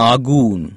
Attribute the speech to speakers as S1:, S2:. S1: Agun